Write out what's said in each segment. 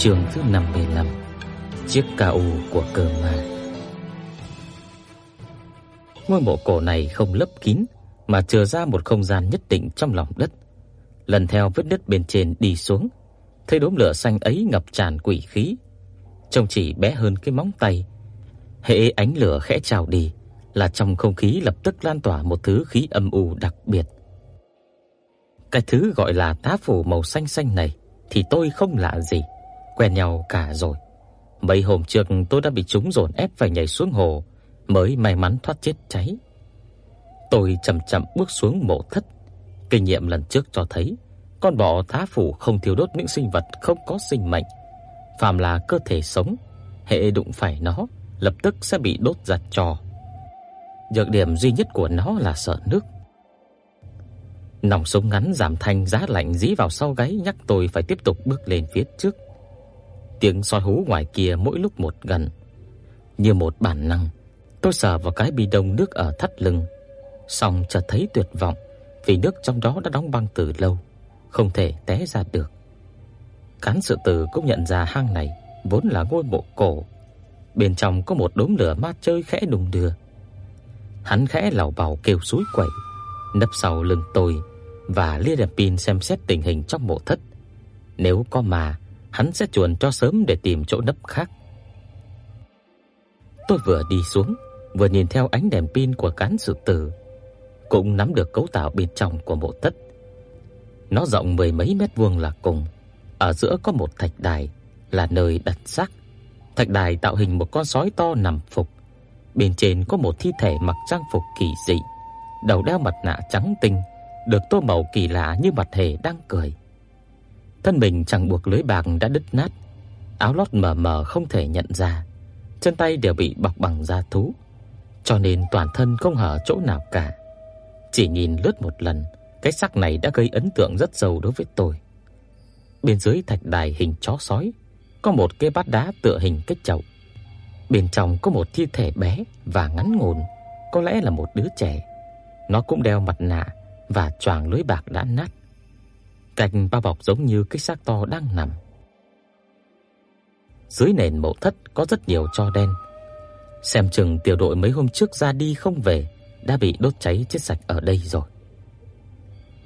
chương thứ 55 Chiếc KU của cờ ma. Ngôi mộ cổ này không lấp kín Mà chừa ra một không gian nhất định trong lòng đất. Lần theo vết nứt bên trên đi xuống, Thấy đốm lửa xanh ấy ngập tràn quỷ khí. Trông chỉ bé hơn cái móng tay Hễ ánh lửa khẽ trào đi, Là trong không khí lập tức lan tỏa một thứ khí âm u đặc biệt. Cái thứ gọi là tá phủ màu xanh xanh này Thì tôi không lạ gì quen nhau cả rồi. Mấy hôm trước tôi đã bị chúng dồn ép phải nhảy xuống hồ mới may mắn thoát chết cháy. Tôi chậm chậm bước xuống mộ thất. Kinh nghiệm lần trước cho thấy, con bọ thá phủ không thiêu đốt những sinh vật không có sinh mệnh, phàm là cơ thể sống, hệ đụng phải nó, lập tức sẽ bị đốt giặt trò. Nhược điểm duy nhất của nó là sợ nước. Nòng súng ngắn giảm thanh giá lạnh dí vào sau gáy nhắc tôi phải tiếp tục bước lên phía trước. Tiếng soi hú ngoài kia mỗi lúc một gần. Như một bản năng, tôi sờ vào cái bi đông nước ở thắt lưng, xong chợt thấy tuyệt vọng vì nước trong đó đã đóng băng từ lâu, không thể té ra được. Cán sự tử cũng nhận ra hang này vốn là ngôi mộ cổ, bên trong có một đốm lửa ma chơi khẽ đùng đưa. Hắn khẽ lảo bảo kêu suối quẩy, nấp sau lưng tôi và lia đèn pin xem xét tình hình trong mộ thất. Nếu có mà hắn sẽ chuồn cho sớm để tìm chỗ nấp khác. Tôi vừa đi xuống, vừa nhìn theo ánh đèn pin của cán sự tử, cũng nắm được cấu tạo bên trong của mộ thất. Nó rộng mười mấy mét vuông là cùng, ở giữa có một thạch đài là nơi đặt xác. Thạch đài tạo hình một con sói to nằm phục, bên trên có một thi thể mặc trang phục kỳ dị, đầu đeo mặt nạ trắng tinh, được tô màu kỳ lạ như mặt hề đang cười. Thân mình chẳng buộc lưới bạc đã đứt nát, áo lót mờ mờ không thể nhận ra, chân tay đều bị bọc bằng da thú, cho nên toàn thân không hở chỗ nào cả. Chỉ nhìn lướt một lần, cái xác này đã gây ấn tượng rất sâu đối với tôi. Bên dưới thạch đài hình chó sói, có một cái bát đá tựa hình cái chậu. Bên trong có một thi thể bé và ngắn ngủn, có lẽ là một đứa trẻ. Nó cũng đeo mặt nạ và choàng lưới bạc đã nát. Cạnh bao bọc giống như cái xác to đang nằm. Dưới nền mộ thất có rất nhiều tro đen. Xem chừng tiểu đội mấy hôm trước ra đi không về đã bị đốt cháy chết sạch ở đây rồi.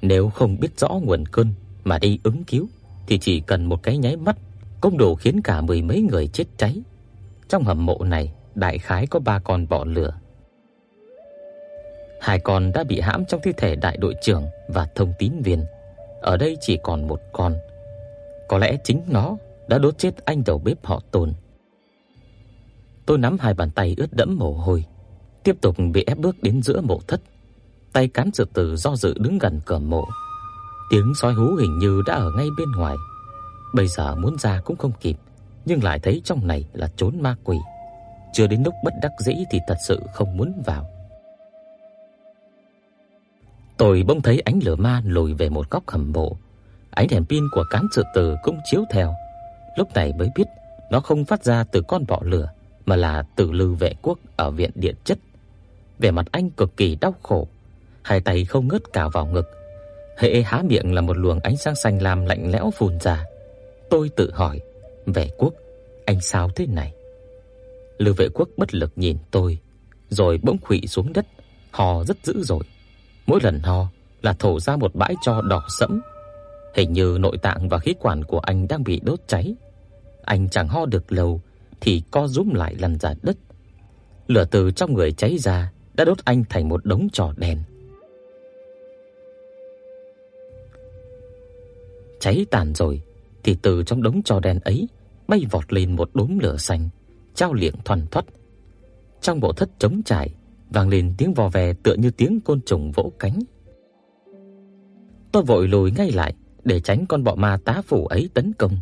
Nếu không biết rõ nguồn cơn mà đi ứng cứu thì chỉ cần một cái nháy mắt cũng đủ khiến cả mười mấy người chết cháy. Trong hầm mộ này, đại khái có ba con bọ lửa. Hai con đã bị hãm trong thi thể đại đội trưởng và thông tín viên ở đây chỉ còn một con. Có lẽ chính nó đã đốt chết anh đầu bếp họ Tôn. Tôi nắm hai bàn tay ướt đẫm mồ hôi, tiếp tục bị ép bước đến giữa mộ thất. Tay cán sự tử do dự đứng gần cửa mộ. Tiếng sói hú hình như đã ở ngay bên ngoài. Bây giờ muốn ra cũng không kịp, nhưng lại thấy trong này là chốn ma quỷ. Chưa đến lúc bất đắc dĩ thì thật sự không muốn vào. Tôi bỗng thấy ánh lửa ma lùi về một góc hầm mộ. Ánh đèn pin của cán sự tử cũng chiếu theo. Lúc này mới biết nó không phát ra từ con bọ lửa mà là từ Lư Vệ Quốc ở viện điện chất. Vẻ mặt anh cực kỳ đau khổ, hai tay không ngớt cào vào ngực. Hễ há miệng là một luồng ánh sáng xanh lam lạnh lẽo phun ra. Tôi tự hỏi, Vệ Quốc, anh sao thế này? Lư Vệ Quốc bất lực nhìn tôi, rồi bỗng khuỵu xuống đất, hò rất dữ dội. Mỗi lần ho là thổ ra một bãi tro đỏ sẫm. Hình như nội tạng và khí quản của anh đang bị đốt cháy. Anh chẳng ho được lâu thì co rúm lại lăn ra đất. Lửa từ trong người cháy ra đã đốt anh thành một đống tro đen. Cháy tàn rồi thì từ trong đống tro đen ấy bay vọt lên một đốm lửa xanh, trao liệng thoăn thoắt. Trong bộ thất trống trải vang lên tiếng vò vè tựa như tiếng côn trùng vỗ cánh. Tôi vội lùi ngay lại để tránh con bọ ma tá phủ ấy tấn công.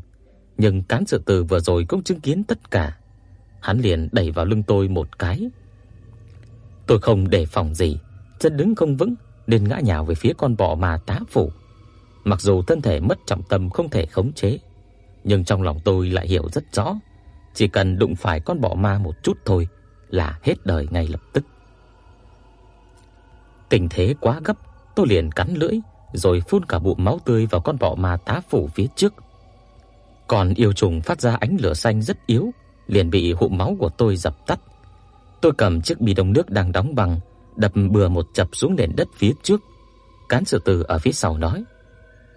nhưng cán sự tử vừa rồi cũng chứng kiến tất cả. Hắn liền đẩy vào lưng tôi một cái. Tôi không đề phòng gì, chân đứng không vững nên ngã nhào về phía con bọ ma tá phủ. Mặc dù thân thể mất trọng tâm không thể khống chế, nhưng trong lòng tôi lại hiểu rất rõ, chỉ cần đụng phải con bọ ma một chút thôi là hết đời ngay lập tức. Tình thế quá gấp, tôi liền cắn lưỡi rồi phun cả bụng máu tươi vào con bọ ma tá phủ phía trước. Còn yêu trùng phát ra ánh lửa xanh rất yếu, liền bị hộ máu của tôi dập tắt. Tôi cầm chiếc bi đông nước đang đóng băng, đập bừa một chập xuống nền đất phía trước. Cán sự tử ở phía sau nói: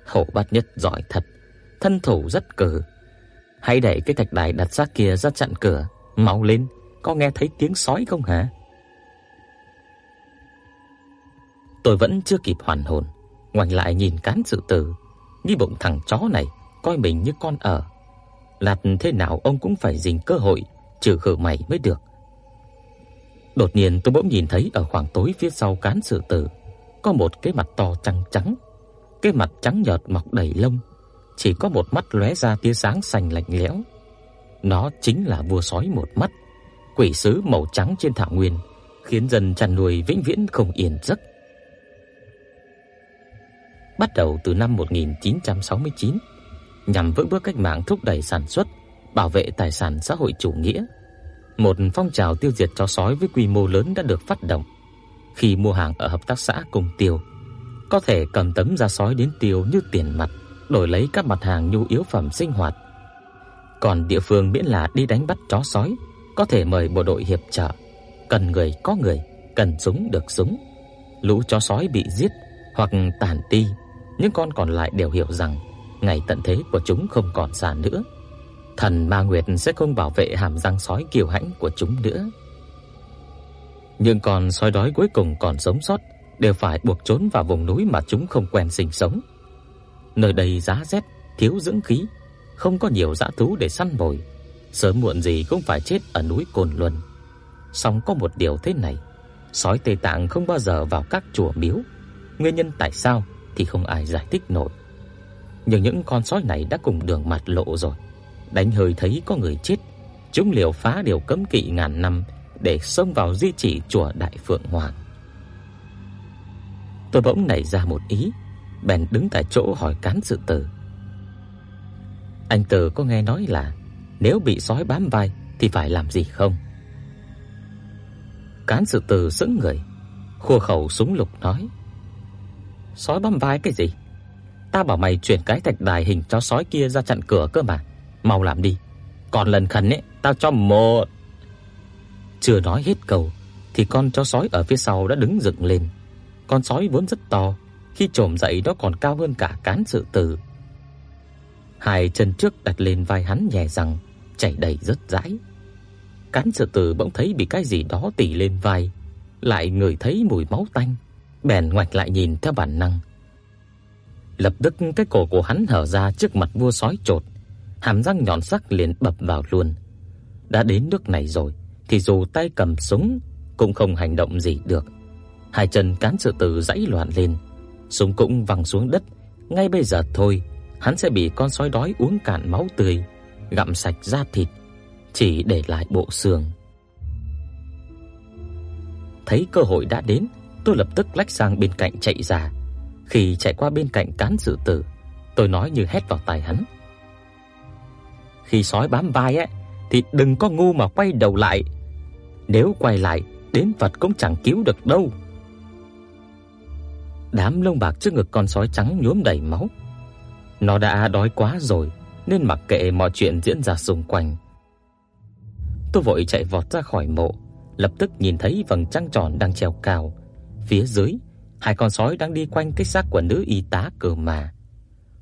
"Hậu Bát Nhất giỏi thật, thân thủ rất cừ. Hãy đẩy cái thạch đài đặt xác kia ra chặn cửa, mau lên, có nghe thấy tiếng sói không hả?" Tôi vẫn chưa kịp hoàn hồn, ngoảnh lại nhìn cán sự tử, nghi bụng thằng chó này coi mình như con ở. Lạt thế nào ông cũng phải dình cơ hội trừ khử mày mới được. Đột nhiên tôi bỗng nhìn thấy ở khoảng tối phía sau cán sự tử có một cái mặt to trắng trắng, cái mặt trắng nhợt mọc đầy lông, chỉ có một mắt lóe ra tia sáng xanh lạnh lẽo. Nó chính là vua sói một mắt, quỷ sứ màu trắng trên thảo nguyên, khiến dân chăn nuôi vĩnh viễn không yên giấc. Bắt đầu từ năm 1969, nhằm vững bước cách mạng thúc đẩy sản xuất, bảo vệ tài sản xã hội chủ nghĩa, một phong trào tiêu diệt chó sói với quy mô lớn đã được phát động. Khi mua hàng ở hợp tác xã cùng tiêu, có thể cầm tấm da sói đến tiêu như tiền mặt, đổi lấy các mặt hàng nhu yếu phẩm sinh hoạt. Còn địa phương miễn là đi đánh bắt chó sói, có thể mời bộ đội hiệp trợ, cần người có người, cần súng được súng. Lũ chó sói bị giết hoặc tàn ti, những con còn lại đều hiểu rằng ngày tận thế của chúng không còn xa nữa thần Ma Nguyệt sẽ không bảo vệ hàm răng sói kiêu hãnh của chúng nữa. Nhưng con sói đói cuối cùng còn sống sót đều phải buộc trốn vào vùng núi mà chúng không quen sinh sống. Nơi đây giá rét, thiếu dưỡng khí, không có nhiều dã thú để săn mồi, sớm muộn gì cũng phải chết ở núi Cồn Luân. Song có một điều thế này, sói Tây Tạng không bao giờ vào các chùa miếu, nguyên nhân tại sao thì không ai giải thích nổi. Nhưng những con sói này đã cùng đường mặt lộ rồi đánh hơi thấy có người chết, chúng liều phá điều cấm kỵ ngàn năm để xông vào di chỉ chùa Đại Phượng Hoàng. Tôi bỗng nảy ra một ý, bèn đứng tại chỗ hỏi cán sự tử. Anh Tử có nghe nói là nếu bị sói bám vai thì phải làm gì không? Cán sự tử sững người, khua khẩu súng lục nói: "Sói bám vai cái gì? Ta bảo mày chuyển cái thạch đài hình chó sói kia ra chặn cửa cơ mà." mau làm đi. Còn lần khẩn ấy, tao cho một. Chưa nói hết câu thì con chó sói ở phía sau đã đứng dựng lên. Con sói vốn rất to, khi chồm dậy nó còn cao hơn cả cán sự tử. Hai chân trước đặt lên vai hắn nhẹ rằng, chảy đầy rất dãi. Cán sự tử bỗng thấy bị cái gì đó tỉ lên vai, lại ngửi thấy mùi máu tanh, bèn ngoảnh lại nhìn theo bản năng. Lập tức cái cổ của hắn hở ra trước mặt vua sói chột hàm răng nhọn sắc liền bập vào luôn. Đã đến nước này rồi thì dù tay cầm súng cũng không hành động gì được. Hai chân cán sự tử giãy loạn lên, súng cũng văng xuống đất. Ngay bây giờ thôi, hắn sẽ bị con sói đói uống cạn máu tươi, gặm sạch da thịt, chỉ để lại bộ xương. Thấy cơ hội đã đến, tôi lập tức lách sang bên cạnh chạy ra. Khi chạy qua bên cạnh cán sự tử, tôi nói như hét vào tai hắn: khi sói bám vai ấy thì đừng có ngu mà quay đầu lại. Nếu quay lại, đến Phật cũng chẳng cứu được đâu. Đám lông bạc trước ngực con sói trắng nhuốm đầy máu. Nó đã đói quá rồi nên mặc kệ mọi chuyện diễn ra xung quanh. Tôi vội chạy vọt ra khỏi mộ, lập tức nhìn thấy vầng trăng tròn đang treo cao. Phía dưới, hai con sói đang đi quanh cái xác của nữ y tá cơ mà.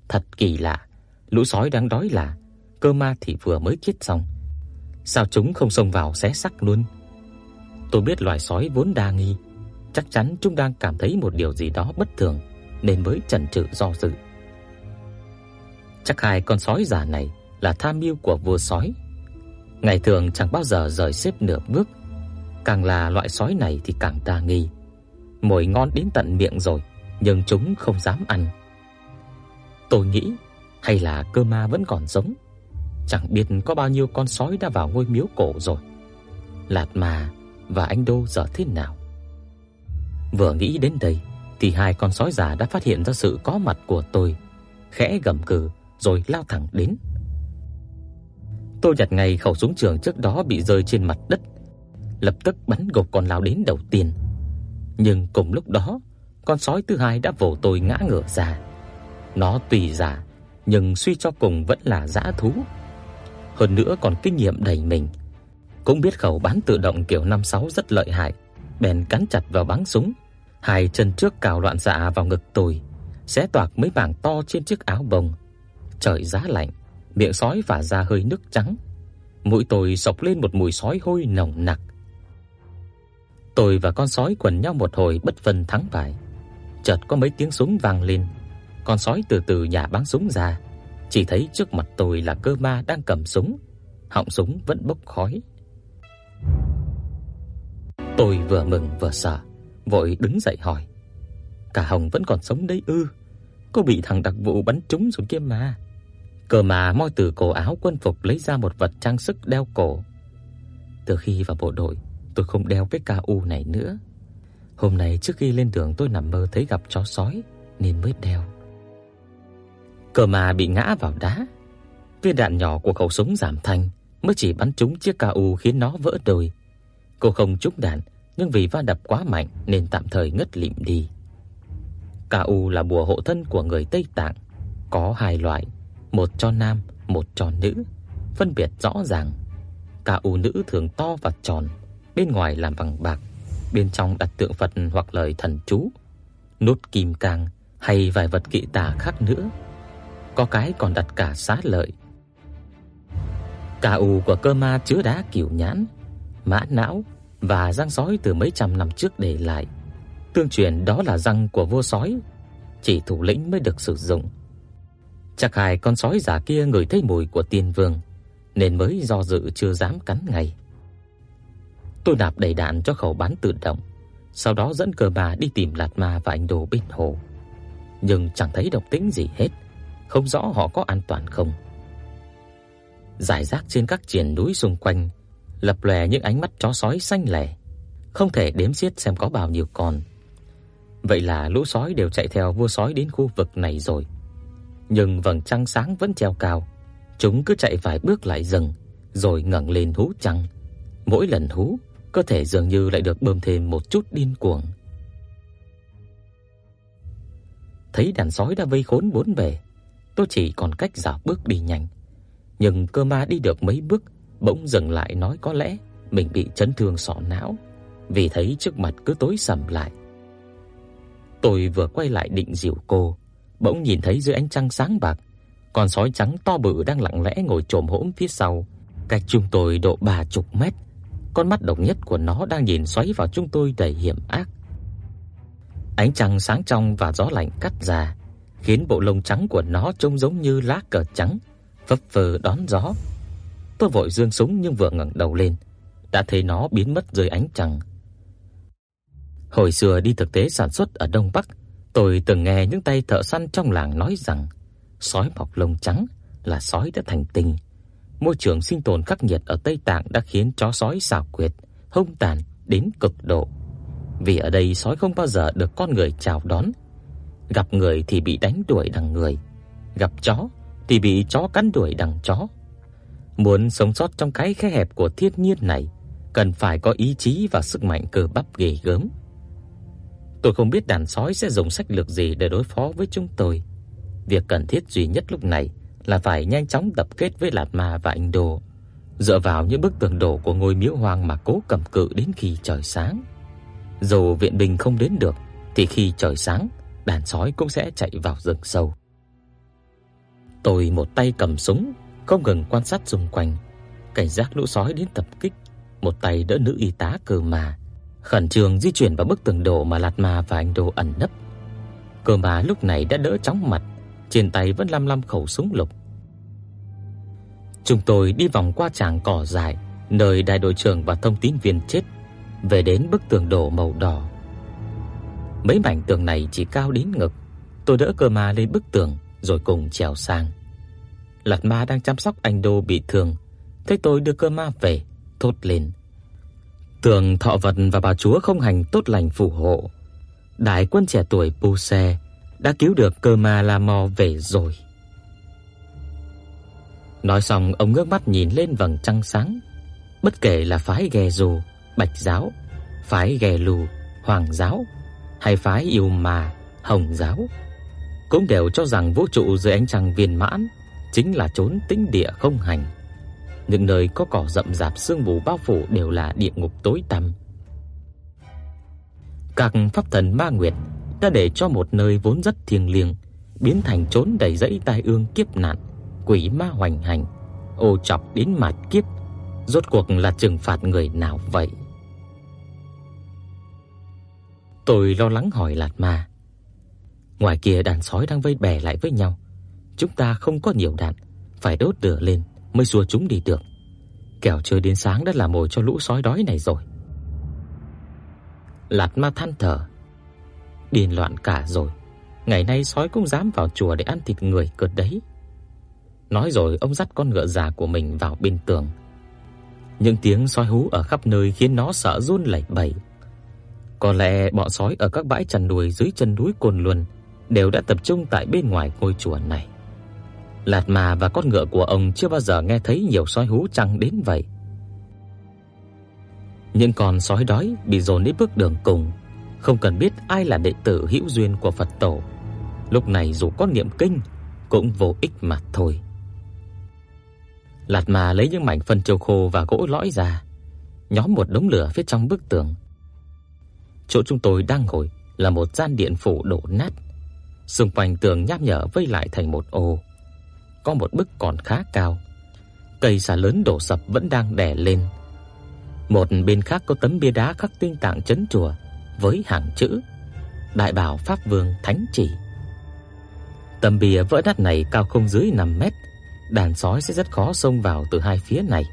Thật kỳ lạ, lũ sói đang đói là cơ ma thì vừa mới chết xong. Sao chúng không xông vào xé xác luôn? Tôi biết loài sói vốn đa nghi, chắc chắn chúng đang cảm thấy một điều gì đó bất thường nên mới chần chừ do dự. Chắc hai con sói già này là tham mưu của vua sói. Ngày thường chẳng bao giờ rời xếp nửa bước, càng là loại sói này thì càng đa nghi. Mồi ngon đến tận miệng rồi, nhưng chúng không dám ăn. Tôi nghĩ hay là cơ ma vẫn còn sống chẳng biết có bao nhiêu con sói đã vào ngôi miếu cổ rồi. Lạt mà và anh Đô giờ thế nào? Vừa nghĩ đến đây thì hai con sói già đã phát hiện ra sự có mặt của tôi, khẽ gầm cừ rồi lao thẳng đến. Tôi nhặt ngay khẩu súng trường trước đó bị rơi trên mặt đất, lập tức bắn gục con lao đến đầu tiên. Nhưng cùng lúc đó, con sói thứ hai đã vồ tôi ngã ngửa ra. Nó tùy giả, nhưng suy cho cùng vẫn là dã thú. Hơn nữa còn kinh nghiệm đầy mình, cũng biết khẩu bắn tự động kiểu 56 rất lợi hại, bèn cắn chặt vào bắn súng, hai chân trước cào loạn xạ vào ngực tôi, xé toạc mấy mảng to trên chiếc áo bông. Trời giá lạnh, miệng sói phả ra hơi nước trắng. Mũi tôi sộc lên một mùi sói hôi nồng nặc. Tôi và con sói quần nhau một hồi bất phân thắng bại. Chợt có mấy tiếng súng vang lên, con sói từ từ nhả bắn súng ra, chỉ thấy trước mặt tôi là cơ ma đang cầm súng, họng súng vẫn bốc khói. Tôi vừa mừng vừa sợ, vội đứng dậy hỏi: "Cả Hồng vẫn còn sống đấy ư? Cô bị thằng đặc vụ bắn trúng rồi kia mà." Cơ mà moi từ cổ áo quân phục lấy ra một vật trang sức đeo cổ. Từ khi vào bộ đội, tôi không đeo cái KU này nữa. Hôm nay trước khi lên đường tôi nằm mơ thấy gặp chó sói nên mới đeo. cờ mà bị ngã vào đá. Viên đạn nhỏ của khẩu súng giảm thanh mới chỉ bắn trúng chiếc KU khiến nó vỡ đôi. Cô không trúng đạn, nhưng vì va đập quá mạnh nên tạm thời ngất lịm đi. KU là bùa hộ thân của người Tây Tạng, có hai loại, một cho nam, một cho nữ, phân biệt rõ ràng. KU nữ thường to và tròn, bên ngoài làm bằng bạc, bên trong đặt tượng Phật hoặc lời thần chú, nút kim cang hay vài vật kỵ tà khác nữa. Có cái còn đặt cả xá lợi. KU của cơ ma chứa đá cửu nhãn, mã não và răng sói từ mấy trăm năm trước để lại. Tương truyền đó là răng của vua sói, chỉ thủ lĩnh mới được sử dụng. Chắc hai con sói già kia ngửi thấy mùi của tiên vương nên mới do dự chưa dám cắn ngay. Tôi nạp đầy đạn cho khẩu bắn tự động, sau đó dẫn cờ bà đi tìm Lạt Ma và anh Đồ bên hồ. Nhưng chẳng thấy động tĩnh gì hết, không rõ họ có an toàn không. Giải rác trên các triển núi xung quanh, lập lòe những ánh mắt chó sói xanh lẻ, không thể đếm xiết xem có bao nhiêu con. Vậy là lũ sói đều chạy theo vua sói đến khu vực này rồi. Nhưng vầng trăng sáng vẫn treo cao, chúng cứ chạy vài bước lại dừng, rồi ngẩng lên hú trăng. Mỗi lần hú, cơ thể dường như lại được bơm thêm một chút điên cuồng. Thấy đàn sói đã vây khốn bốn bề, tôi chỉ còn cách giả bước đi nhanh. Nhưng cơ ma đi được mấy bước, bỗng dừng lại nói có lẽ mình bị chấn thương sọ não, vì thấy trước mặt cứ tối sầm lại. Tôi vừa quay lại định dìu cô, bỗng nhìn thấy dưới ánh trăng sáng bạc, con sói trắng to bự đang lặng lẽ ngồi chồm hổm phía sau, cách chúng tôi độ ba chục mét. Con mắt độc nhất của nó đang nhìn xoáy vào chúng tôi đầy hiểm ác. Ánh trăng sáng trong và gió lạnh cắt ra, khiến bộ lông trắng của nó trông giống như lá cờ trắng phấp phơ đón gió. Tôi vội giương súng nhưng vừa ngẩng đầu lên, đã thấy nó biến mất dưới ánh trăng. Hồi xưa đi thực tế sản xuất ở Đông Bắc, tôi từng nghe những tay thợ săn trong làng nói rằng sói mọc lông trắng là sói đã thành tinh. Môi trường sinh tồn khắc nghiệt ở Tây Tạng đã khiến chó sói xảo quyệt, hung tàn đến cực độ. Vì ở đây sói không bao giờ được con người chào đón. Gặp người thì bị đánh đuổi đằng người, gặp chó thì bị chó cắn đuổi đằng chó. Muốn sống sót trong cái khe hẹp của thiên nhiên này, cần phải có ý chí và sức mạnh cơ bắp ghê gớm. Tôi không biết đàn sói sẽ dùng sách lược gì để đối phó với chúng tôi. Việc cần thiết duy nhất lúc này là phải nhanh chóng tập kết với Lạt Ma và Anh Đồ, dựa vào những bức tường đổ của ngôi miếu hoang mà cố cầm cự đến khi trời sáng. Dù viện binh không đến được thì khi trời sáng, đàn sói cũng sẽ chạy vào rừng sâu. Tôi một tay cầm súng, không ngừng quan sát xung quanh, cảnh giác lũ sói đến tập kích, một tay đỡ nữ y tá cơ mà, khẩn trương di chuyển vào bức tường đổ mà Lạt Ma và anh đồ ẩn nấp. Cơ mà lúc này đã đỡ chóng mặt, trên tay vẫn lăm lăm khẩu súng lục. Chúng tôi đi vòng qua tràng cỏ dài, nơi đại đội trưởng và thông tín viên chết, về đến bức tường đổ màu đỏ. Mấy mảnh tường này chỉ cao đến ngực, tôi đỡ cơ ma lên bức tường rồi cùng trèo sang. Lạt Ma đang chăm sóc anh Đô bị thương, thấy tôi đưa cơ ma về, thốt lên: "Tường thọ vật và bà chúa không hành tốt lành phù hộ. Đại quân trẻ tuổi Pu Xe đã cứu được cơ ma La Mo về rồi." Nói xong, ông ngước mắt nhìn lên vầng trăng sáng. Bất kể là phái Ghe Dù, Bạch giáo, phái Ghe Lù, Hoàng giáo hay phái Yêu Ma, Hồng giáo cũng đều cho rằng vũ trụ dưới ánh trăng viên mãn chính là chốn tĩnh địa không hành. Những nơi có cỏ rậm rạp sương mù bao phủ đều là địa ngục tối tăm. Các pháp thần ma nguyệt đã để cho một nơi vốn rất thiêng liêng biến thành chốn đầy rẫy tai ương kiếp nạn, quỷ ma hoành hành, ô chọc đến mạt kiếp, rốt cuộc là trừng phạt người nào vậy? Tôi lo lắng hỏi Lạt Ma. Ngoài kia đàn sói đang vây bè lại với nhau, chúng ta không có nhiều đạn, phải đốt lửa lên mới xua chúng đi được. Kẻo chơi đến sáng đã là mồi cho lũ sói đói này rồi. Lạt Ma than thở. Điên loạn cả rồi. Ngày nay sói cũng dám vào chùa để ăn thịt người cợt đấy. Nói rồi ông dắt con ngựa già của mình vào bên tường. Những tiếng sói hú ở khắp nơi khiến nó sợ run lẩy bẩy. Có lẽ bọn sói ở các bãi chăn nuôi dưới chân núi Cồn Luân đều đã tập trung tại bên ngoài ngôi chùa này. Lạt Mà và con ngựa của ông chưa bao giờ nghe thấy nhiều sói hú chăng đến vậy. Những con sói đói bị dồn đến bước đường cùng, không cần biết ai là đệ tử hữu duyên của Phật tổ. Lúc này dù có niệm kinh cũng vô ích mà thôi. Lạt ma lấy những mảnh phân châu khô và gỗ lõi ra, nhóm một đống lửa phía trong bức tường. Chỗ chúng tôi đang ngồi là một gian điện phủ đổ nát, xung quanh tường nham nhở vây lại thành một ô. Có một bức còn khá cao. Cây xà lớn đổ sập vẫn đang đè lên. Một bên khác có tấm bia đá khắc tinh tạng chấn chùa với hàng chữ Đại bảo Pháp Vương Thánh Chỉ. Tấm bia vỡ nát này cao không dưới 5 mét, đàn sói sẽ rất khó xông vào từ hai phía này.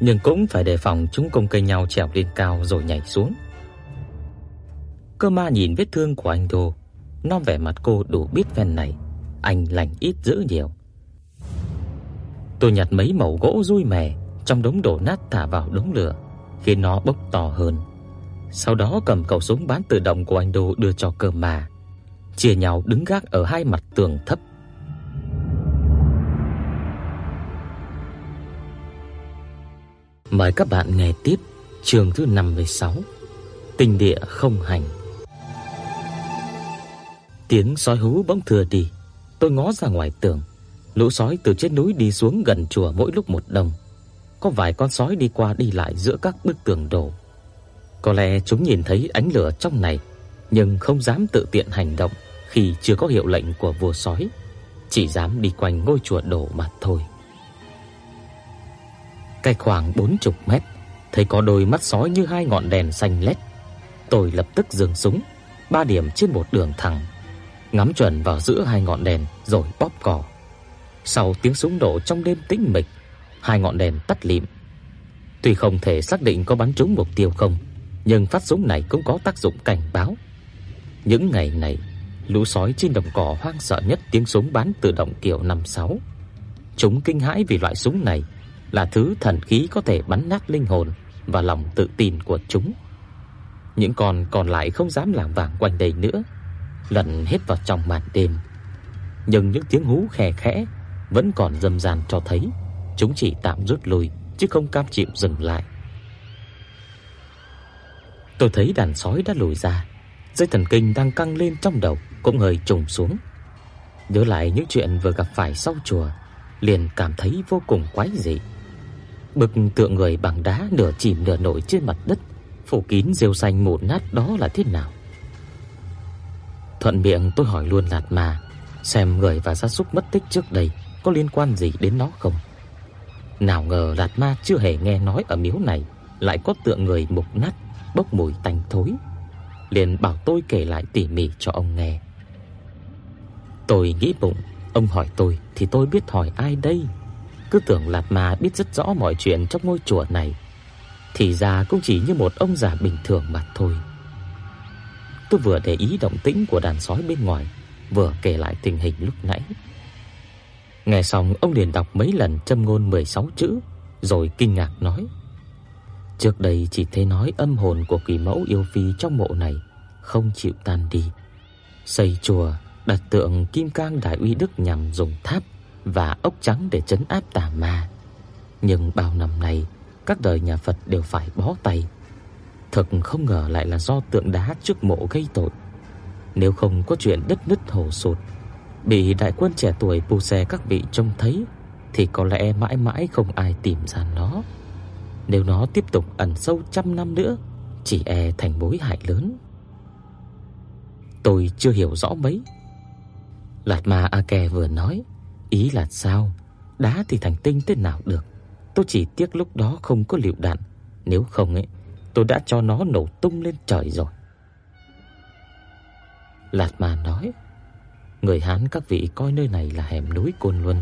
Nhưng cũng phải đề phòng chúng công cây nhau trèo lên cao rồi nhảy xuống. Cơ ma nhìn vết thương của anh Đô, nó vẻ mặt cô đủ biết ven này, anh lành ít dữ nhiều. Tôi nhặt mấy mẩu gỗ rui mè trong đống đổ nát thả vào đống lửa, khiến nó bốc to hơn. Sau đó cầm khẩu súng bán tự động của anh Đô đưa cho cơ mà chia nhau đứng gác ở hai mặt tường thấp. Mời các bạn nghe tiếp chương thứ 56. Tình địa không hành. Tiếng sói hú bỗng thừa đi, tôi ngó ra ngoài tường. Lũ sói từ trên núi đi xuống gần chùa mỗi lúc một đông. Có vài con sói đi qua đi lại giữa các bức tường đổ. Có lẽ chúng nhìn thấy ánh lửa trong này, nhưng không dám tự tiện hành động khi chưa có hiệu lệnh của vua sói, chỉ dám đi quanh ngôi chùa đổ mà thôi. Cách khoảng 40 mét, thấy có đôi mắt sói như hai ngọn đèn xanh lét. Tôi lập tức giương súng, ba điểm trên một đường thẳng ngắm chuẩn vào giữa hai ngọn đèn rồi bóp cò. Sau tiếng súng nổ trong đêm tĩnh mịch, hai ngọn đèn tắt lịm. Tuy không thể xác định có bắn trúng mục tiêu không, nhưng phát súng này cũng có tác dụng cảnh báo. Những ngày này, lũ sói trên đồng cỏ hoang sợ nhất tiếng súng bắn tự động kiểu 56. Chúng kinh hãi vì loại súng này là thứ thần khí có thể bắn nát linh hồn và lòng tự tin của chúng. Những con còn lại không dám lảng vảng quanh đây nữa lần hết vào trong màn đêm. Nhưng những tiếng hú khè khẽ vẫn còn râm ran cho thấy chúng chỉ tạm rút lui chứ không cam chịu dừng lại. Tôi thấy đàn sói đã lùi ra, dây thần kinh đang căng lên trong đầu cũng hơi trùng xuống. Nhớ lại những chuyện vừa gặp phải sau chùa, liền cảm thấy vô cùng quái dị. bực tượng người bằng đá nửa chìm nửa nổi trên mặt đất, phủ kín rêu xanh mụn nát đó là thế nào? Thuận miệng tôi hỏi luôn Lạt Ma xem người và gia súc mất tích trước đây có liên quan gì đến nó không. Nào ngờ Lạt Ma chưa hề nghe nói ở miếu này lại có tượng người mục nát, bốc mùi tanh thối. Liền bảo tôi kể lại tỉ mỉ cho ông nghe. Tôi nghĩ bụng, ông hỏi tôi thì tôi biết hỏi ai đây? Cứ tưởng Lạt Ma biết rất rõ mọi chuyện trong ngôi chùa này, thì ra cũng chỉ như một ông già bình thường mà thôi. Tôi vừa để ý động tĩnh của đàn sói bên ngoài, vừa kể lại tình hình lúc nãy. Nghe xong ông liền đọc mấy lần châm ngôn 16 chữ rồi kinh ngạc nói: Trước đây chỉ thấy nói âm hồn của quỷ mẫu yêu phi trong mộ này không chịu tan đi. Xây chùa, đặt tượng kim cang đại uy đức nhằm dùng tháp và ốc trắng để trấn áp tà ma. Nhưng bao năm nay, các đời nhà Phật đều phải bó tay. Thật không ngờ lại là do tượng đá trước mộ gây tội. Nếu không có chuyện đất nứt hồ sụt, bị đại quân trẻ tuổi pu xe các vị trông thấy thì có lẽ mãi mãi không ai tìm ra nó. Nếu nó tiếp tục ẩn sâu trăm năm nữa, chỉ e thành mối hại lớn. Tôi chưa hiểu rõ mấy. Lạt Ma A Kè vừa nói, ý là sao? Đá thì thành tinh thế nào được? Tôi chỉ tiếc lúc đó không có liệu đạn, nếu không ấy, tôi đã cho nó nổ tung lên trời rồi. Lạt Ma nói, người Hán các vị coi nơi này là hẻm núi Côn Luân,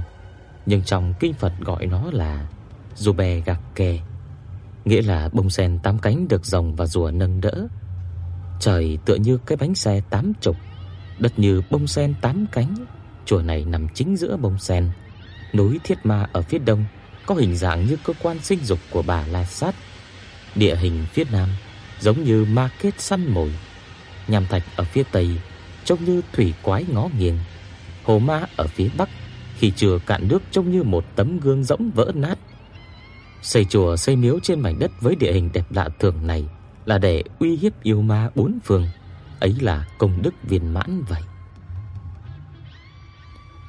nhưng trong kinh Phật gọi nó là Dù bè gạc kè nghĩa là bông sen tám cánh được rồng và rùa nâng đỡ. Trời tựa như cái bánh xe tám trục, đất như bông sen tám cánh. Chùa này nằm chính giữa bông sen. Núi Thiết Ma ở phía đông có hình dạng như cơ quan sinh dục của bà La Sát. Địa hình phía nam giống như ma kết săn mồi. Nham thạch ở phía tây trông như thủy quái ngó nghiêng. Hồ ma ở phía bắc khi chưa cạn nước trông như một tấm gương rỗng vỡ nát. Xây chùa xây miếu trên mảnh đất với địa hình đẹp lạ thường này là để uy hiếp yêu ma bốn phương, ấy là công đức viên mãn vậy.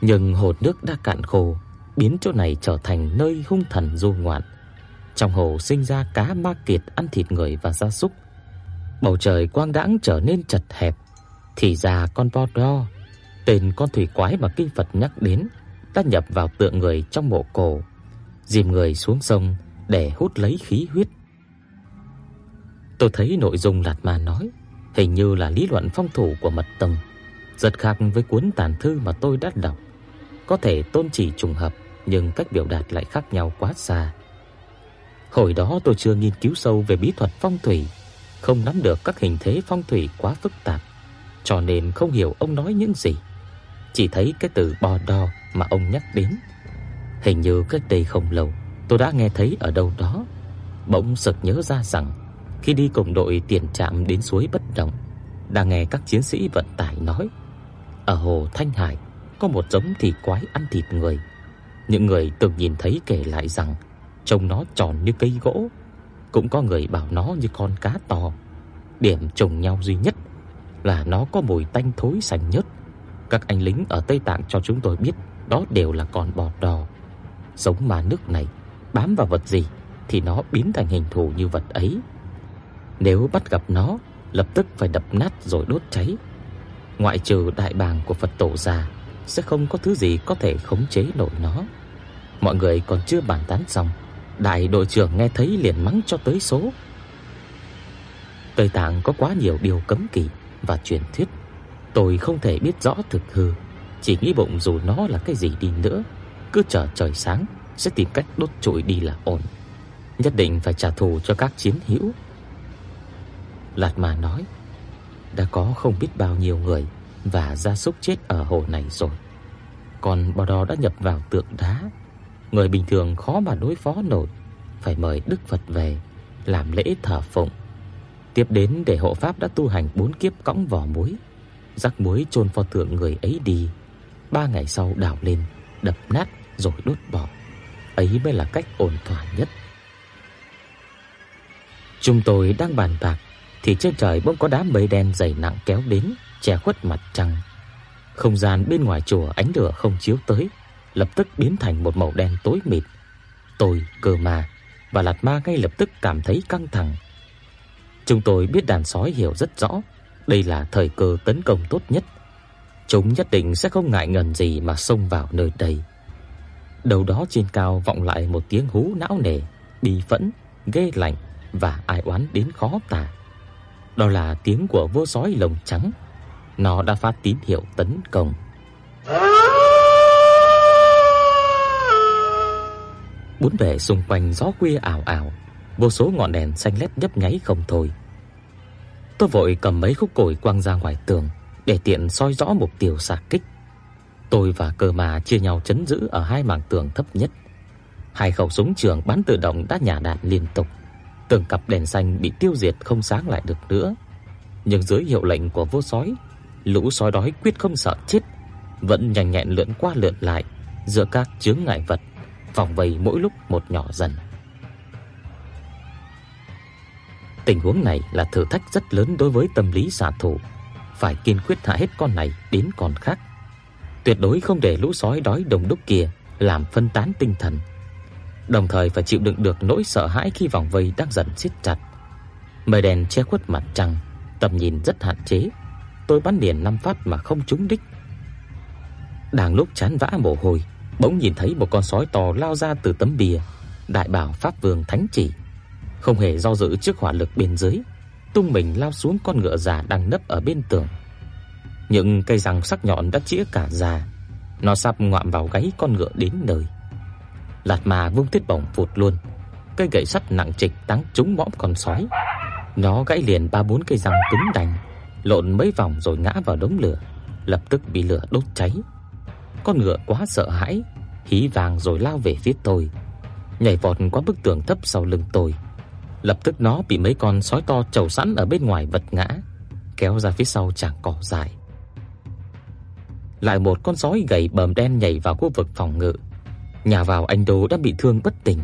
Nhưng hồ nước đã cạn khô, biến chỗ này trở thành nơi hung thần du ngoạn. Trong hồ sinh ra cá ma kiệt ăn thịt người và gia súc. Bầu trời quang đãng trở nên chật hẹp, thì ra con bo đo, tên con thủy quái mà kinh Phật nhắc đến, đã nhập vào tượng người trong mộ cổ dìm người xuống sông để hút lấy khí huyết. Tôi thấy nội dung Lạt Ma nói hình như là lý luận phong thủ của mật tông, rất khác với cuốn tàn thư mà tôi đã đọc. Có thể tôn chỉ trùng hợp, nhưng cách biểu đạt lại khác nhau quá xa. Hồi đó tôi chưa nghiên cứu sâu về bí thuật phong thủy, không nắm được các hình thế phong thủy quá phức tạp, cho nên không hiểu ông nói những gì. Chỉ thấy cái từ bò đo mà ông nhắc đến Hình như cách đây không lâu, tôi đã nghe thấy ở đâu đó. Bỗng sực nhớ ra rằng khi đi cùng đội tiền trạm đến suối Bất Động, đã nghe các chiến sĩ vận tải nói, ở hồ Thanh Hải có một giống thịt quái ăn thịt người. Những người từng nhìn thấy kể lại rằng trông nó tròn như cây gỗ, cũng có người bảo nó như con cá to. Điểm trùng nhau duy nhất là nó có mùi tanh thối sành nhất Các anh lính ở Tây Tạng cho chúng tôi biết đó đều là con bò đỏ giống ma nước này bám vào vật gì thì nó biến thành hình thù như vật ấy. Nếu bắt gặp nó, lập tức phải đập nát rồi đốt cháy. Ngoại trừ đại bàng của Phật tổ già, sẽ không có thứ gì có thể khống chế nổi nó. Mọi người còn chưa bàn tán xong, đại đội trưởng nghe thấy liền mắng cho tới số. Tây Tạng có quá nhiều điều cấm kỵ và truyền thuyết, tôi không thể biết rõ thực hư, chỉ nghĩ bụng dù nó là cái gì đi nữa cứ chờ trời sáng sẽ tìm cách đốt trụi đi là ổn. Nhất định phải trả thù cho các chiến hữu. Lạt mà nói, đã có không biết bao nhiêu người và gia súc chết ở hồ này rồi. Còn bò đò đã nhập vào tượng đá, người bình thường khó mà đối phó nổi, phải mời Đức Phật về làm lễ thờ phụng. Tiếp đến để hộ pháp đã tu hành bốn kiếp cõng vỏ muối, rắc muối chôn pho tượng người ấy đi. Ba ngày sau đào lên, đập nát rồi đốt bỏ. Ấy mới là cách ổn thỏa nhất. Chúng tôi đang bàn bạc thì trên trời bỗng có đám mây đen dày nặng kéo đến, che khuất mặt trăng. Không gian bên ngoài chùa ánh lửa không chiếu tới, lập tức biến thành một màu đen tối mịt. Tôi, Cơ Ma và Lạt Ma ngay lập tức cảm thấy căng thẳng. Chúng tôi biết đàn sói hiểu rất rõ, đây là thời cơ tấn công tốt nhất. Chúng nhất định sẽ không ngại ngần gì mà xông vào nơi đây. Đầu đó trên cao vọng lại một tiếng hú não nề, bi phẫn, ghê lạnh và ai oán đến khó tả. Đó là tiếng của vô sói lồng trắng. Nó đã phát tín hiệu tấn công. Bốn bề xung quanh gió khuya ảo ảo, vô số ngọn đèn xanh lét nhấp nháy không thôi. Tôi vội cầm mấy khúc củi quăng ra ngoài tường để tiện soi rõ mục tiêu xạ kích. Tôi và Cơ Ma chia nhau chấn giữ ở hai mảng tường thấp nhất. Hai khẩu súng trường bắn tự động đã nhả đạn liên tục. Từng cặp đèn xanh bị tiêu diệt không sáng lại được nữa. Nhưng dưới hiệu lệnh của vô sói, lũ sói đói quyết không sợ chết, vẫn nhanh nhẹn lượn qua lượn lại giữa các chướng ngại vật, vòng vây mỗi lúc một nhỏ dần. Tình huống này là thử thách rất lớn đối với tâm lý xạ thủ, phải kiên quyết hạ hết con này đến con khác. Tuyệt đối không để lũ sói đói đồng đúc kia làm phân tán tinh thần. Đồng thời phải chịu đựng được nỗi sợ hãi khi vòng vây đang dần siết chặt. Mây đen che khuất mặt trăng, tầm nhìn rất hạn chế. Tôi bắn liền năm phát mà không trúng đích. Đang lúc chán vã mồ hôi, bỗng nhìn thấy một con sói to lao ra từ tấm bìa đại bảo pháp vương thánh chỉ không hề do dự trước hỏa lực bên dưới, tung mình lao xuống con ngựa già đang nấp ở bên tường. Những cây răng sắc nhọn đã chĩa cả ra, nó sắp ngoạm vào gáy con ngựa đến nơi. Lạt mà vung thiết bổng phụt luôn, cây gậy sắt nặng trịch táng trúng mõm con sói. Nó gãy liền ba bốn cây răng cứng đành, lộn mấy vòng rồi ngã vào đống lửa, lập tức bị lửa đốt cháy. Con ngựa quá sợ hãi, hí vàng rồi lao về phía tôi, nhảy vọt qua bức tường thấp sau lưng tôi Lập tức nó bị mấy con sói to chầu sẵn ở bên ngoài vật ngã, kéo ra phía sau chàng cỏ dài. Lại một con sói gầy bờm đen nhảy vào khu vực phòng ngự. Nhà vào anh Đô đã bị thương bất tỉnh,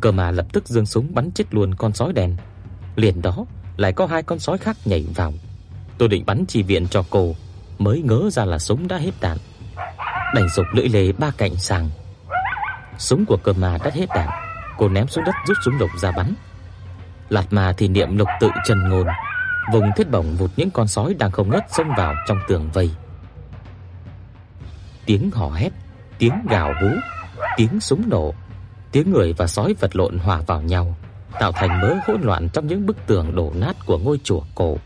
cơ mà lập tức giương súng bắn chết luôn con sói đen. Liền đó, lại có hai con sói khác nhảy vào. Tôi định bắn chỉ viện cho cô, mới ngớ ra là súng đã hết đạn. Đành dục lưỡi lê ba cạnh sàng. Súng của cơ mà đã hết đạn, cô ném xuống đất rút súng lục ra bắn. Lạt mà thì niệm lục tự chân ngôn, vùng thiết bổng một những con sói đang không ngớt xông vào trong tường vây. Tiếng hò hét, tiếng gào hú, tiếng súng nổ, tiếng người và sói vật lộn hòa vào nhau, tạo thành mớ hỗn loạn trong những bức tường đổ nát của ngôi chùa cổ.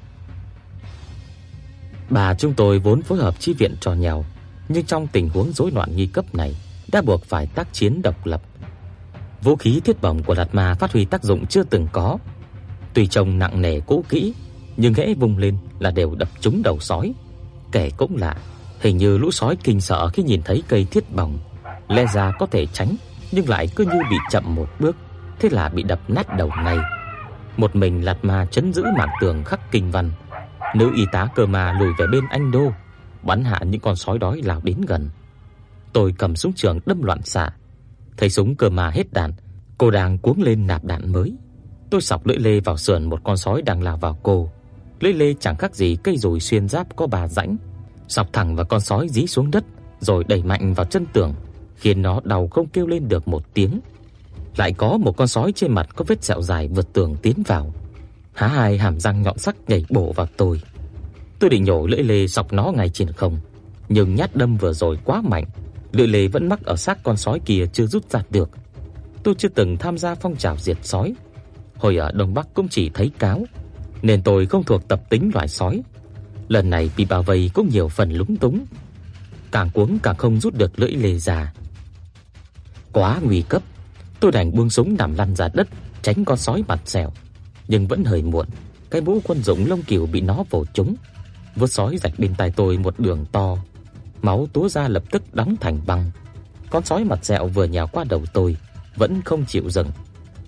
Bà chúng tôi vốn phối hợp chi viện cho nhau, nhưng trong tình huống rối loạn nghi cấp này, đã buộc phải tác chiến độc lập. Vũ khí thiết bổng của Lạt Ma phát huy tác dụng chưa từng có, Tuy trông nặng nề cũ kỹ, nhưng hễ vùng lên là đều đập trúng đầu sói. Kẻ cũng lạ, hình như lũ sói kinh sợ khi nhìn thấy cây thiết bổng, lẽ ra có thể tránh, nhưng lại cứ như bị chậm một bước, thế là bị đập nát đầu ngay. Một mình Lạt Ma chấn giữ mảng tường khắc kinh văn. Nữ y tá cơ ma lùi về bên anh Đô, bắn hạ những con sói đói lao đến gần. Tôi cầm súng trường đâm loạn xạ. Thấy súng cơ ma hết đạn, cô đang cuống lên nạp đạn mới. Tôi sọc lưỡi lê vào sườn một con sói đang lao vào cô. Lưỡi lê chẳng khác gì cây dùi xuyên giáp có bà rãnh, sọc thẳng vào con sói dí xuống đất rồi đẩy mạnh vào chân tường, khiến nó đau không kêu lên được một tiếng. Lại có một con sói trên mặt có vết sẹo dài vượt tường tiến vào. Há hai hàm răng nhọn sắc nhảy bổ vào tôi. Tôi định nhổ lưỡi lê sọc nó ngay trên không, nhưng nhát đâm vừa rồi quá mạnh, lưỡi lê vẫn mắc ở xác con sói kia chưa rút ra được. Tôi chưa từng tham gia phong trào diệt sói, Hồi ở Đông Bắc cũng chỉ thấy cáo, nên tôi không thuộc tập tính loài sói. Lần này bị bao vây cũng nhiều phần lúng túng. Càng cuống càng không rút được lưỡi lê ra. Quá nguy cấp, tôi đành buông súng nằm lăn ra đất, tránh con sói mặt sẹo, nhưng vẫn hơi muộn, cái mũ quân dụng lông cừu bị nó vồ trúng. Vớt sói rạch bên tai tôi một đường to, máu túa ra lập tức đóng thành băng. Con sói mặt sẹo vừa nhào qua đầu tôi, vẫn không chịu dừng.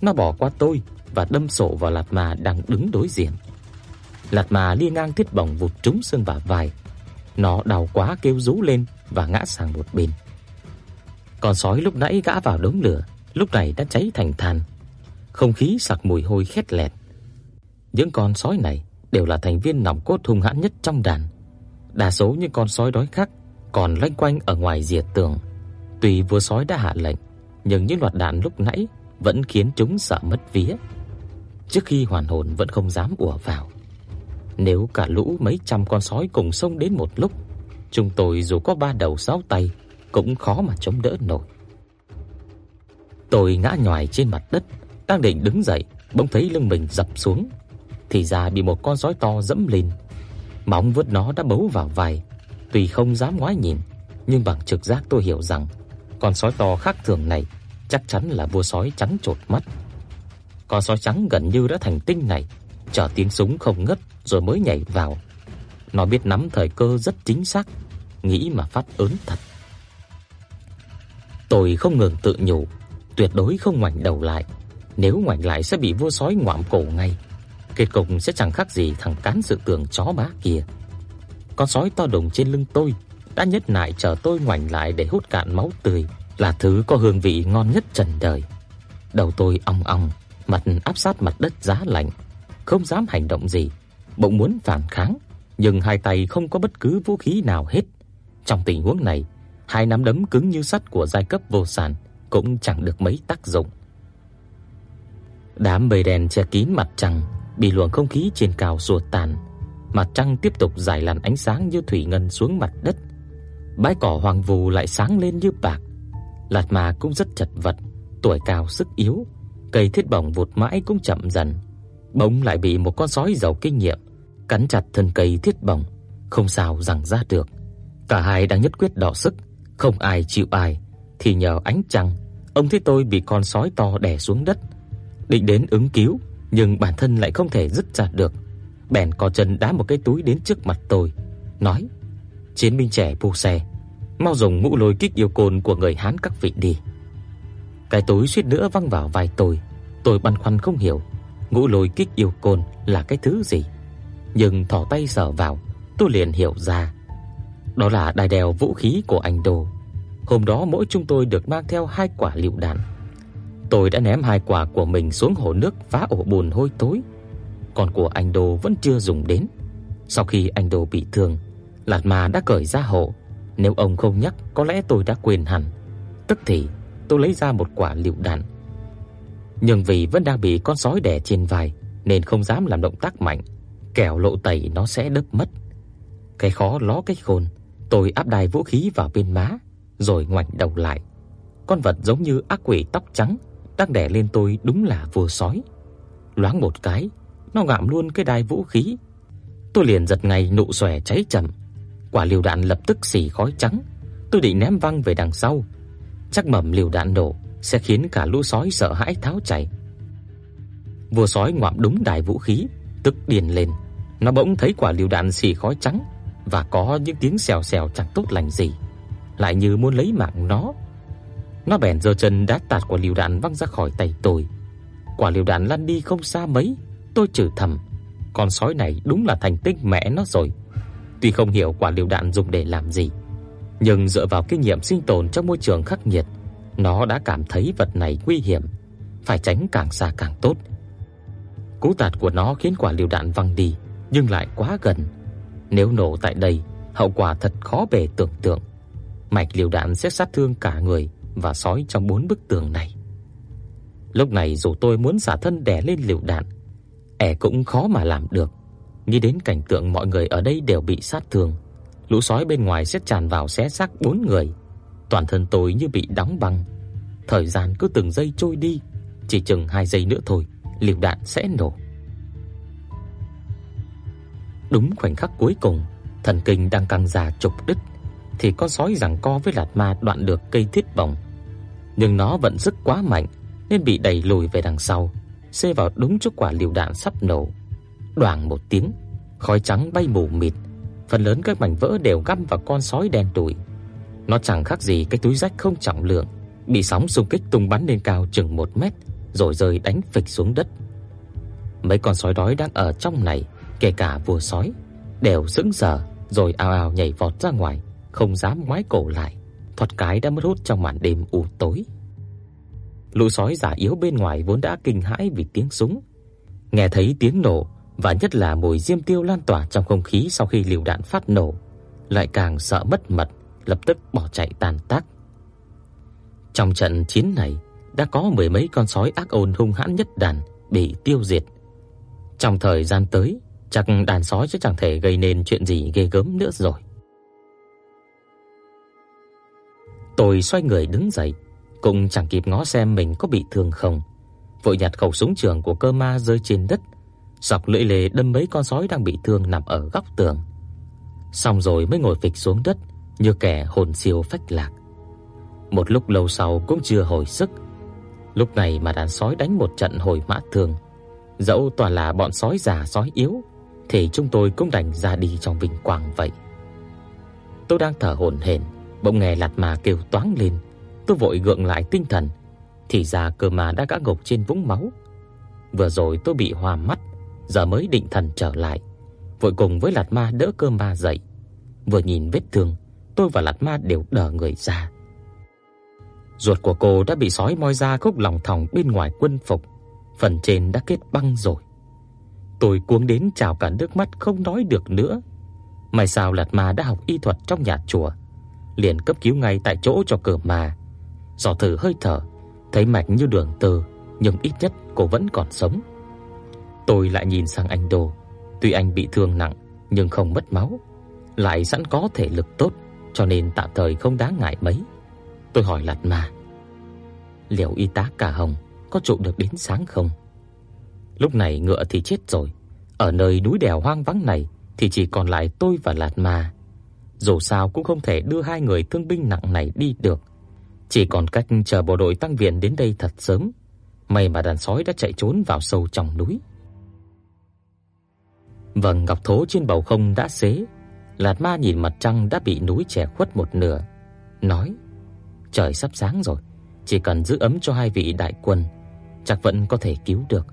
Nó bỏ qua tôi, và đâm sổ vào Lạt Ma đang đứng đối diện. Lạt mà lia ngang thiết bổng vụt trúng xương bả vai. Nó đau quá kêu rú lên và ngã sang một bên. Con sói lúc nãy gã vào đống lửa, lúc này đã cháy thành than. Không khí sặc mùi hôi khét lẹt. Những con sói này đều là thành viên nòng cốt hung hãn nhất trong đàn. Đa số những con sói đói khác còn loanh quanh ở ngoài rìa tường. Tuy vua sói đã hạ lệnh, nhưng những loạt đạn lúc nãy vẫn khiến chúng sợ mất vía trước khi hoàn hồn vẫn không dám ùa vào. Nếu cả lũ mấy trăm con sói cùng xông đến một lúc, chúng tôi dù có ba đầu sáu tay cũng khó mà chống đỡ nổi. Tôi ngã nhòi trên mặt đất, đang định đứng dậy, bỗng thấy lưng mình dập xuống, thì ra bị một con sói to dẫm lên. Móng vuốt nó đã bấu vào vai, tuy không dám ngoái nhìn, nhưng bằng trực giác tôi hiểu rằng con sói to khác thường này chắc chắn là vua sói trắng trột mắt con sói trắng gần như đã thành tinh này, chờ tiếng súng không ngớt rồi mới nhảy vào. Nó biết nắm thời cơ rất chính xác, nghĩ mà phát ớn thật. Tôi không ngừng tự nhủ, tuyệt đối không ngoảnh đầu lại, nếu ngoảnh lại sẽ bị vua sói ngoạm cổ ngay. Kết cục sẽ chẳng khác gì thằng cán sự tưởng chó má kia. Con sói to đùng trên lưng tôi đã nhất nại chờ tôi ngoảnh lại để hút cạn máu tươi, là thứ có hương vị ngon nhất trần đời. Đầu tôi ong ong, mặt áp sát mặt đất giá lạnh, không dám hành động gì, bỗng muốn phản kháng, nhưng hai tay không có bất cứ vũ khí nào hết. Trong tình huống này, hai nắm đấm cứng như sắt của giai cấp vô sản cũng chẳng được mấy tác dụng. Đám mây đen che kín mặt trăng, bị luồng không khí trên cao xua tan. Mặt trăng tiếp tục rải làn ánh sáng như thủy ngân xuống mặt đất. Bãi cỏ hoang vu lại sáng lên như bạc. Lạt Ma cũng rất chật vật, tuổi cao sức yếu, cây thiết bổng vụt mãi cũng chậm dần. Bỗng lại bị một con sói giàu kinh nghiệm cắn chặt thân cây thiết bổng, không sao rằng ra được. Cả hai đang nhất quyết đọ sức, không ai chịu ai, thì nhờ ánh trăng, ông thấy tôi bị con sói to đè xuống đất, định đến ứng cứu, nhưng bản thân lại không thể dứt chặt được. Bèn co chân đá một cái túi đến trước mặt tôi, nói: "Chiến binh trẻ pu xe, mau dùng mũ lôi kích yêu côn của người Hán các vị đi." Cái túi suýt nữa văng vào vai tôi, tôi băn khoăn không hiểu, ngũ lôi kích yêu côn là cái thứ gì. Nhưng thò tay sờ vào, tôi liền hiểu ra. Đó là đai đeo vũ khí của anh đồ. Hôm đó mỗi chúng tôi được mang theo hai quả lựu đạn. Tôi đã ném hai quả của mình xuống hồ nước phá ổ bùn hôi tối, còn của anh đồ vẫn chưa dùng đến. Sau khi anh đồ bị thương, Lạt Ma đã cởi ra hộ, nếu ông không nhắc có lẽ tôi đã quên hẳn. Tức thì tôi lấy ra một quả lựu đạn. Nhưng vì vẫn đang bị con sói đè trên vai nên không dám làm động tác mạnh, kẻo lộ tẩy nó sẽ đứt mất. Cái khó ló cái khôn, tôi áp đài vũ khí vào bên má, rồi ngoảnh đầu lại. Con vật giống như ác quỷ tóc trắng đang đè lên tôi đúng là vua sói. Loáng một cái, nó ngậm luôn cái đai vũ khí. Tôi liền giật ngay nụ xòe cháy chậm. Quả liều đạn lập tức xì khói trắng. Tôi định ném văng về đằng sau. Chắc mầm liều đạn nổ sẽ khiến cả lũ sói sợ hãi tháo chạy. Vua sói ngoạm đúng đài vũ khí, tức điên lên. Nó bỗng thấy quả liều đạn xì khói trắng và có những tiếng xèo xèo chẳng tốt lành gì, lại như muốn lấy mạng nó. Nó bèn giơ chân đá tạt quả liều đạn văng ra khỏi tay tôi. Quả liều đạn lăn đi không xa mấy, tôi chửi thầm, con sói này đúng là thành tích mẹ nó rồi. Tuy không hiểu quả liều đạn dùng để làm gì, nhưng dựa vào kinh nghiệm sinh tồn trong môi trường khắc nghiệt, nó đã cảm thấy vật này nguy hiểm, phải tránh càng xa càng tốt. Cú tạt của nó khiến quả liều đạn văng đi, nhưng lại quá gần. Nếu nổ tại đây, hậu quả thật khó bề tưởng tượng. Mạch liều đạn sẽ sát thương cả người và sói trong bốn bức tường này. Lúc này dù tôi muốn xả thân đè lên liều đạn, ẻ cũng khó mà làm được. Nghĩ đến cảnh tượng mọi người ở đây đều bị sát thương, lũ sói bên ngoài sẽ tràn vào xé xác bốn người. Toàn thân tôi như bị đóng băng. Thời gian cứ từng giây trôi đi, chỉ chừng 2 giây nữa thôi, liều đạn sẽ nổ. Đúng khoảnh khắc cuối cùng, thần kinh đang căng già trục đứt thì con sói giằng co với lạt ma đoạn được cây thiết bổng. Nhưng nó vận sức quá mạnh nên bị đẩy lùi về đằng sau, xê vào đúng chỗ quả liều đạn sắp nổ. Đoàng một tiếng, khói trắng bay mù mịt, phần lớn các mảnh vỡ đều găm vào con sói đen tủi. Nó chẳng khác gì cái túi rách không trọng lượng, bị sóng xung kích tung bắn lên cao chừng 1 mét rồi rơi đánh phịch xuống đất. Mấy con sói đói đang ở trong này, kể cả vua sói, đều sững sờ rồi ào ào nhảy vọt ra ngoài, không dám ngoái cổ lại, thoát cái đã mất hút trong màn đêm u tối. Lũ sói giả yếu bên ngoài vốn đã kinh hãi vì tiếng súng, nghe thấy tiếng nổ và nhất là mùi diêm tiêu lan tỏa trong không khí sau khi liều đạn phát nổ, lại càng sợ mất mật, lập tức bỏ chạy tàn tác. Trong trận chiến này, đã có mười mấy con sói ác ôn hung hãn nhất đàn bị tiêu diệt. Trong thời gian tới, chắc đàn sói sẽ chẳng thể gây nên chuyện gì ghê gớm nữa rồi. Tôi xoay người đứng dậy, cũng chẳng kịp ngó xem mình có bị thương không. Vội nhặt khẩu súng trường của cơ ma rơi trên đất, dọc lưỡi lê đâm mấy con sói đang bị thương nằm ở góc tường. Xong rồi mới ngồi phịch xuống đất như kẻ hồn siêu phách lạc. Một lúc lâu sau cũng chưa hồi sức. Lúc này mà đàn sói đánh một trận hồi mã thương, dẫu toàn là bọn sói già sói yếu thì chúng tôi cũng đành ra đi trong vinh quang vậy. Tôi đang thở hổn hển, bỗng nghe Lạt Mà kêu toáng lên. Tôi vội gượng lại tinh thần, thì ra cơ mà đã gã gục trên vũng máu. Vừa rồi tôi bị hoa mắt, giờ mới định thần trở lại, vội cùng với Lạt Ma đỡ cơ ma dậy. Vừa nhìn vết thương, tôi và Lạt Ma đều đờ người ra. Ruột của cô đã bị sói moi ra khúc lòng thòng bên ngoài quân phục, phần trên đã kết băng rồi. Tôi cuống đến trào cả nước mắt không nói được nữa. May sao Lạt Ma đã học y thuật trong nhà chùa, liền cấp cứu ngay tại chỗ cho cờ ma. Dò thử hơi thở, thấy mạch như đường tơ, nhưng ít nhất cô vẫn còn sống. Tôi lại nhìn sang anh đồ tuy anh bị thương nặng nhưng không mất máu, lại sẵn có thể lực tốt, cho nên tạm thời không đáng ngại mấy. Tôi hỏi Lạt Ma, liệu y tá cả hồng có trụ được đến sáng không? Lúc này ngựa thì chết rồi, ở nơi núi đèo hoang vắng này thì chỉ còn lại tôi và Lạt Ma. Dù sao cũng không thể đưa hai người thương binh nặng này đi được, chỉ còn cách chờ bộ đội tăng viện đến đây thật sớm. May mà đàn sói đã chạy trốn vào sâu trong núi. Vầng ngọc thố trên bầu không đã xế, Lạt Ma nhìn mặt trăng đã bị núi che khuất một nửa, nói: "Trời sắp sáng rồi, chỉ cần giữ ấm cho hai vị đại quân, chắc vẫn có thể cứu được.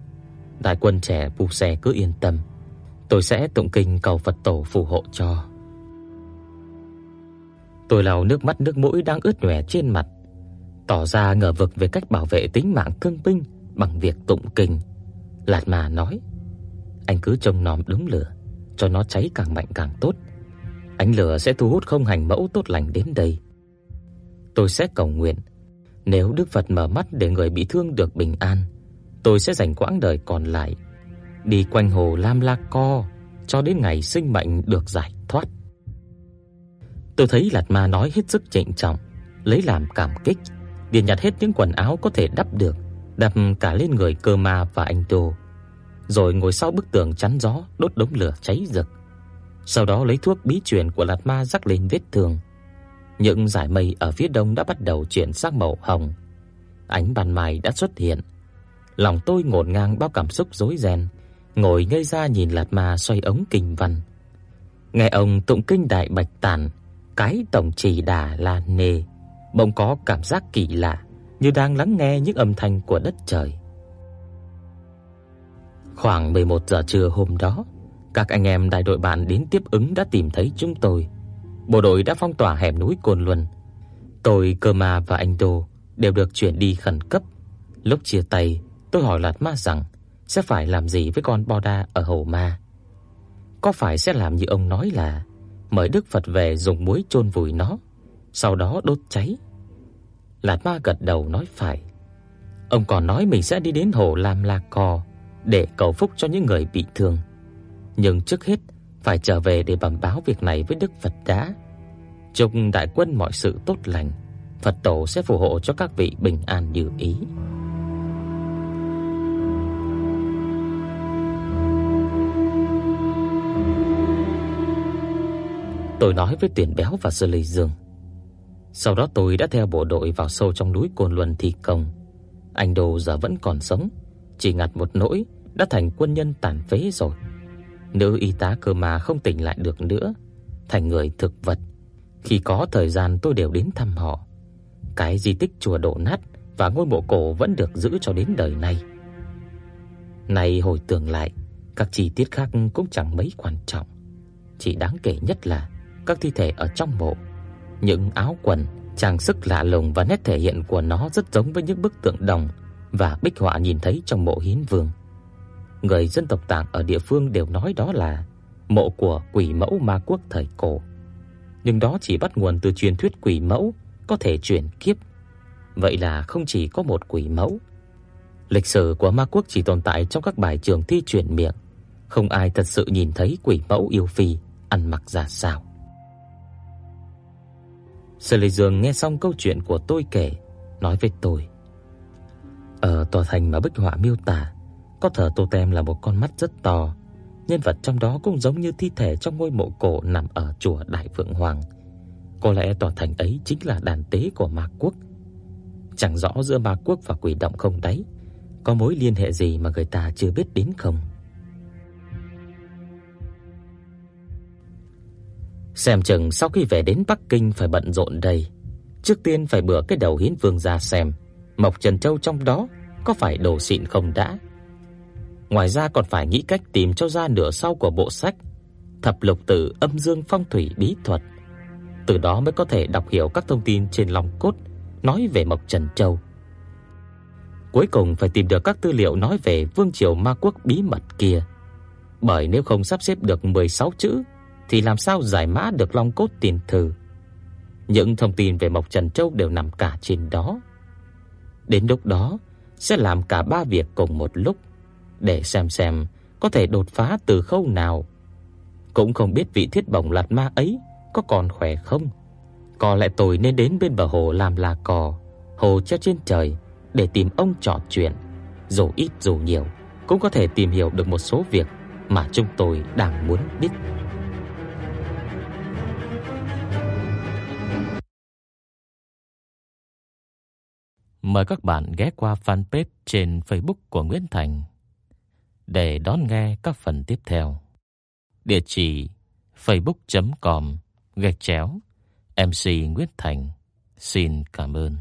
Đại quân trẻ Pu Xe cứ yên tâm, tôi sẽ tụng kinh cầu Phật tổ phù hộ cho." Tôi lau nước mắt nước mũi đang ướt nhòe trên mặt, tỏ ra ngờ vực về cách bảo vệ tính mạng thương binh bằng việc tụng kinh. Lạt Ma nói: "Anh cứ trông nom đúng lửa, cho nó cháy càng mạnh càng tốt. Ánh lửa sẽ thu hút không hành mẫu tốt lành đến đây. Tôi sẽ cầu nguyện, nếu Đức Phật mở mắt để người bị thương được bình an, tôi sẽ dành quãng đời còn lại đi quanh hồ Lam La Co cho đến ngày sinh mệnh được giải thoát." Tôi thấy Lạt Ma nói hết sức trịnh trọng, lấy làm cảm kích, liền nhặt hết những quần áo có thể đắp được, đắp cả lên người Cơ Ma và anh Tô, rồi ngồi sau bức tường chắn gió, đốt đống lửa cháy rực. Sau đó lấy thuốc bí truyền của Lạt Ma rắc lên vết thương. Những dải mây ở phía đông đã bắt đầu chuyển sang màu hồng. Ánh ban mai đã xuất hiện. Lòng tôi ngổn ngang bao cảm xúc rối ren, ngồi ngây ra nhìn Lạt Ma xoay ống kinh văn. Nghe ông tụng kinh đại bạch tản, cái tổng chỉ đà là nề, bỗng có cảm giác kỳ lạ, như đang lắng nghe những âm thanh của đất trời. Khoảng 11 giờ trưa hôm đó, các anh em đại đội bạn đến tiếp ứng đã tìm thấy chúng tôi. Bộ đội đã phong tỏa hẻm núi Cồn Luân. Tôi, Cơ Ma và anh tô đều được chuyển đi khẩn cấp. Lúc chia tay, tôi hỏi Lạt Ma rằng sẽ phải làm gì với con Bo đa ở Hồ Ma. Có phải sẽ làm như ông nói là mời Đức Phật về dùng muối chôn vùi nó, sau đó đốt cháy. Lạt Ma gật đầu nói phải. Ông còn nói mình sẽ đi đến hồ Lam La Co để cầu phúc cho những người bị thương. Nhưng trước hết phải trở về để bẩm báo việc này với Đức Phật đã. Chúc đại quân mọi sự tốt lành, Phật tổ sẽ phù hộ cho các vị bình an như ý. Tôi nói với Tiền Béo và Sơ Lê Dương. Sau đó tôi đã theo bộ đội vào sâu trong núi Cồn Luân thi công. Anh Đồ giờ vẫn còn sống, chỉ ngặt một nỗi đã thành quân nhân tàn phế rồi. Nữ y tá cơ mà không tỉnh lại được nữa, thành người thực vật. Khi có thời gian tôi đều đến thăm họ. Cái di tích chùa đổ nát và ngôi mộ cổ vẫn được giữ cho đến đời nay. Này hồi tưởng lại, các chi tiết khác cũng chẳng mấy quan trọng. Chỉ đáng kể nhất là các thi thể ở trong mộ. Những áo quần, trang sức lạ lùng và nét thể hiện của nó rất giống với những bức tượng đồng và bích họa nhìn thấy trong mộ Hiến Vương. Người dân tộc Tạng ở địa phương đều nói đó là mộ của quỷ mẫu ma quốc thời cổ. Nhưng đó chỉ bắt nguồn từ truyền thuyết quỷ mẫu có thể chuyển kiếp. Vậy là không chỉ có một quỷ mẫu. Lịch sử của ma quốc chỉ tồn tại trong các bài trường thi truyền miệng, không ai thật sự nhìn thấy quỷ mẫu yêu phi ăn mặc ra sao. Sở Lệ Dương nghe xong câu chuyện của tôi kể, nói với tôi: "Ở tòa thành mà bích họa miêu tả, có thờ tô tem là một con mắt rất to, nhân vật trong đó cũng giống như thi thể trong ngôi mộ cổ nằm ở chùa Đại Phượng Hoàng. Có lẽ tòa thành ấy chính là đàn tế của Ma quốc. Chẳng rõ giữa Ma quốc và quỷ động không đáy có mối liên hệ gì mà người ta chưa biết đến không?" Xem chừng sau khi về đến Bắc Kinh phải bận rộn đây. Trước tiên phải bừa cái đầu hiến vương ra xem, Mộc Trần Châu trong đó có phải đồ xịn không đã. Ngoài ra còn phải nghĩ cách tìm cho ra nửa sau của bộ sách, Thập Lục Tử Âm Dương Phong Thủy Bí Thuật. Từ đó mới có thể đọc hiểu các thông tin trên lòng cốt, nói về Mộc Trần Châu. Cuối cùng phải tìm được các tư liệu nói về vương triều ma quốc bí mật kia. Bởi nếu không sắp xếp được 16 chữ, thì làm sao giải mã được long cốt tiền thư. Những thông tin về Mộc Trần Châu đều nằm cả trên đó. Đến lúc đó, sẽ làm cả ba việc cùng một lúc để xem xem có thể đột phá từ khâu nào. Cũng không biết vị thiết bổng lạt ma ấy có còn khỏe không. Có lẽ tôi nên đến bên bờ hồ làm lá cò, hồ treo trên trời để tìm ông trò chuyện, dù ít dù nhiều cũng có thể tìm hiểu được một số việc mà chúng tôi đang muốn biết. Mời các bạn ghé qua fanpage trên Facebook của Nguyễn Thành để đón nghe các phần tiếp theo. Địa chỉ facebook.com gạch chéo MC Nguyễn Thành. Xin cảm ơn.